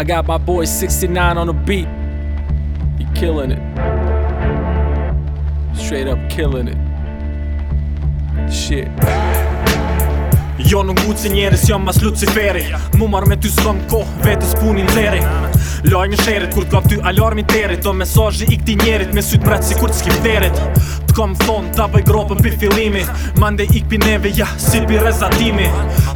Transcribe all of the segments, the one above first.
I got my boy 69 on the beat He killin' it Straight up killin' it Shit Jo nuk gucë si njerës, jo mas Luciferi Mumar me ty s'kom ko, vetës punin leri Lojnë shërit, kur t'kam ty alarmin terit Do mesajë i këti njerit, me sytë bratë si kur t'skip terit t'kom thon t'apaj gropën pi fillimi mande ik pi neve ja si pi rezatimi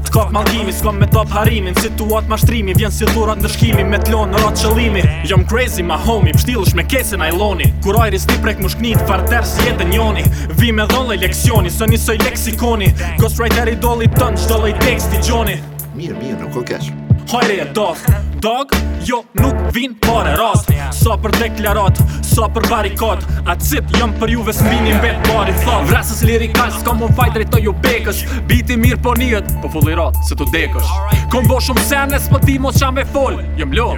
t'kop malgimi s'kom me top harimin situat mashtrimi vjen si dhurat ndërshkimi me t'lon në çellimi jam jom crazy ma homi, pështilësh me kesin ajloni kur ajri s'ti prek mushknit, shknit farter si jetë njoni vi me dhollë leksioni së njësoj leksikoni ghostwriter i dolli tën qdo lej teksti gjoni mir mir nuk ka kesh hajre e dog dog jo nuk vin pare rast Sa për deklarat, sa për barikat A cip jëm për juve s'minim yeah. bari thot Vrasës lirikas, s'ka më fajt drejto ju bekës Biti mirë po njët, po fulli se tu dekësh Kom bo shumë sene, s'po ti mos qa me fol Jëm lo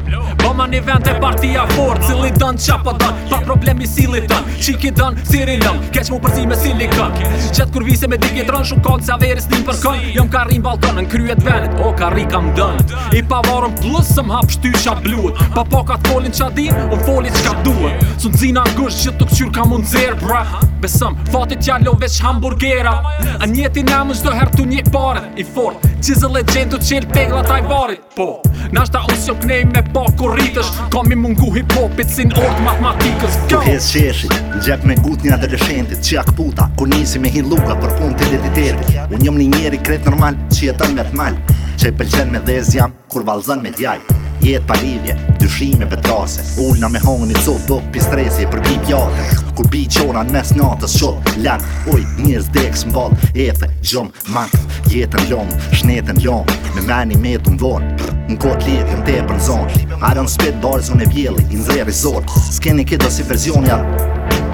bo një vend e partia for Cili dën qa po dën, pa problemi si li dën Qiki dën, si ri keq mu për me silikën Qetë kur vise me dikit rën, shumë kallë ca veris një për kën Jëm ka rrim balton, në kryet venit, o ka rri kam dën I pavarëm plusëm hap shtysha blut Pa pokat folin qa din, po foli s'ka duhe Su t'zina ngësht që të ka mund zirë bra Besëm, fatit ja lo veç hamburgera A njeti na më shdo her t'u një pare I fort, qizë legend të qelë pegla taj varit Po, nashta usë jo knej me pa kur rritësh i mungu hip-hopit si n'ordë matematikës Go! Tu hes qeshit, gjep me gut një adoleshentit Qia këputa, ku nisi me hin luka për pun të editetit Unë jom një njeri kret normal, që jetën me t'mal pëlqen me dhez jam, kur valzën me djajt jetë pa lidhje, dyshime vetrase trase Ullna me hongë një cotë, do pi stresi për bi pjate Kur bi qona në mes natës shot, lak Uj, njërës dekës, së mbal, jetë, gjumë, mank Jetën lomë, shnetën lomë, me meni me të vonë Në kotë lidhë, jëmë te për në zonë Iron Spit, barës unë e bjeli, i nëzre resort S'keni këtë si verzion jarë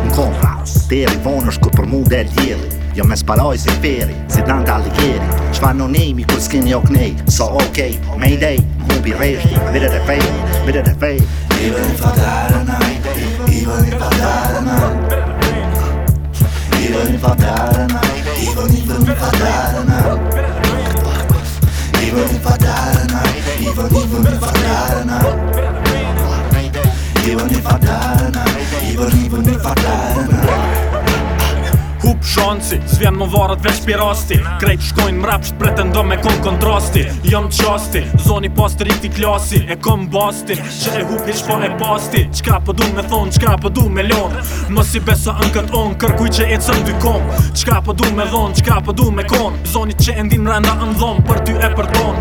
Në kom, te e rivonë është kur për mu dhe ljeli Jo me s'paraj si feri, si dan t'alikjeri Qfar no name kur s'keni ok nej, so ok, mayday don't be raised. Mira de fe, mira de fe. Even if I die tonight, even if I die tonight, even if I die tonight, even even if I die tonight, even if I die tonight, even even if I die tonight, even if I die tonight, even even if I die tonight. Hup shansi, zvjen më varat veç pi rasti Krejt shkojnë mrapsht, pretendo me kon kontrasti Jëm qasti, zoni pas të rikti klasi E kom basti, që e hup hish po e pasti Qka po du me thonë, qka po du me lonë Mësi besa në këtë onë, kërkuj që e cëm dy komë Qka po du me dhonë, qka po du me konë Zoni që e ndin rënda në dhomë, për ty e për tonë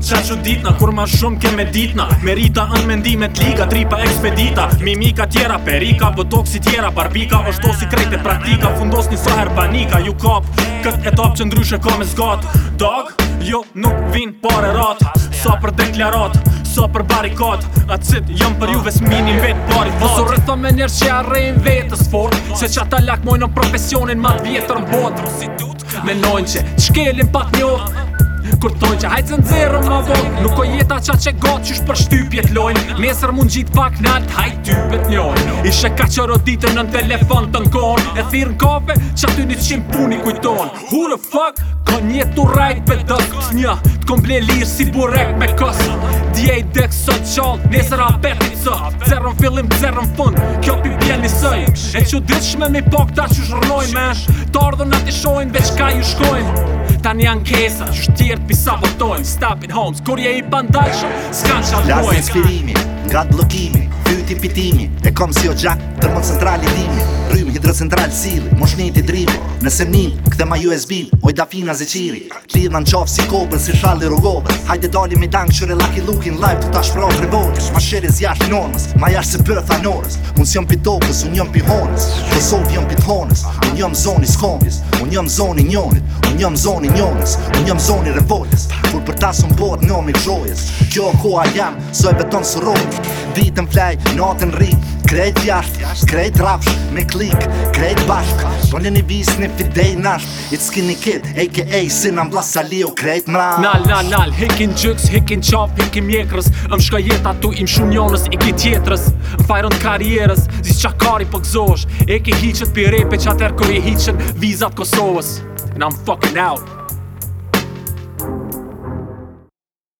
qa që ditna, Kur ma shumë ke me ditna Merita në mendimet liga, tripa ekspedita Mimika tjera, perika, botoksi tjera Barbika, është dosi krejt e praktika Fundos një saher panika, ju kap Kët etap që ndryshe ka me zgat Dog, jo nuk vin pare rat Sa për deklarat, sa për barikat Atë cit jëm për juve s'minim vet pari fat Vësur rëtho me njerë që jarrejn vetës fort Se që ata lakmojnë në profesionin ma të vjetër në bot Menojnë që shkelin një Kur thonë që hajtë zënë më vojnë Nuk o jetë aqa që gotë që për shtypjet lojnë Mesër mund gjitë pak në hajtë ty pët njojnë Ishe ka që roditë në telefon të nkonë E thirë në kafe që aty një qimë puni kujtonë Who the fuck? Ka një të rajtë për dëkët një T'kom ble lirë si burek me kësë Dje i dekë sot qalë Nesër apet i Cërën fillim, cërën fund Kjo për bje një sëj E që dëshme mi pokta që shërnojnë Të ardhën atë shojnë Veç ka ju shkojnë Ta një ankesa Gjusht tjert pisa Stop it homes Kur je i pandaxë S'ka që atrojnë Lasën s'pjërimi Nga t'lëgimi pyti pitimi E kom si o gjak, tërmon centrali dini Rym, hidrocentral sili, moshnit i drivi Nëse mnin, këtë ma USB, oj da fina zi qiri Lidhna në qovë si kobën, si shalli rrugove Hajde doli me dangë, qëre lucky looking live Tu ta shpro revolvers, ma shere zjarë normës Ma jash se për thanorës Unë si jom pi topës, unë jom pi honës Kosovë po jom pi thonës Unë jom zoni skomis Unë jom zoni njonit Unë jom zoni njonis Unë jom zoni revolvers kur për tasë unë bot, njom i gjojës Kjo koha jam, so e beton së rojë Vitën flajt, Natën ri, krejt jasht, krejt rapsh Me klik, krejt bashk Bolle po një vis një fidej nash It's skinny kid, a.k.a. Sinan Blas Salio, krejt mrash Nal, nal, nal, hikin gjyks, hikin qaf, hikin mjekrës Më shka jeta im shumë njonës, i ki tjetrës Më fajron karierës, zis qa kari po gzosh E hiqet pi repe qa terko i hiqen vizat Kosovës And I'm fucking out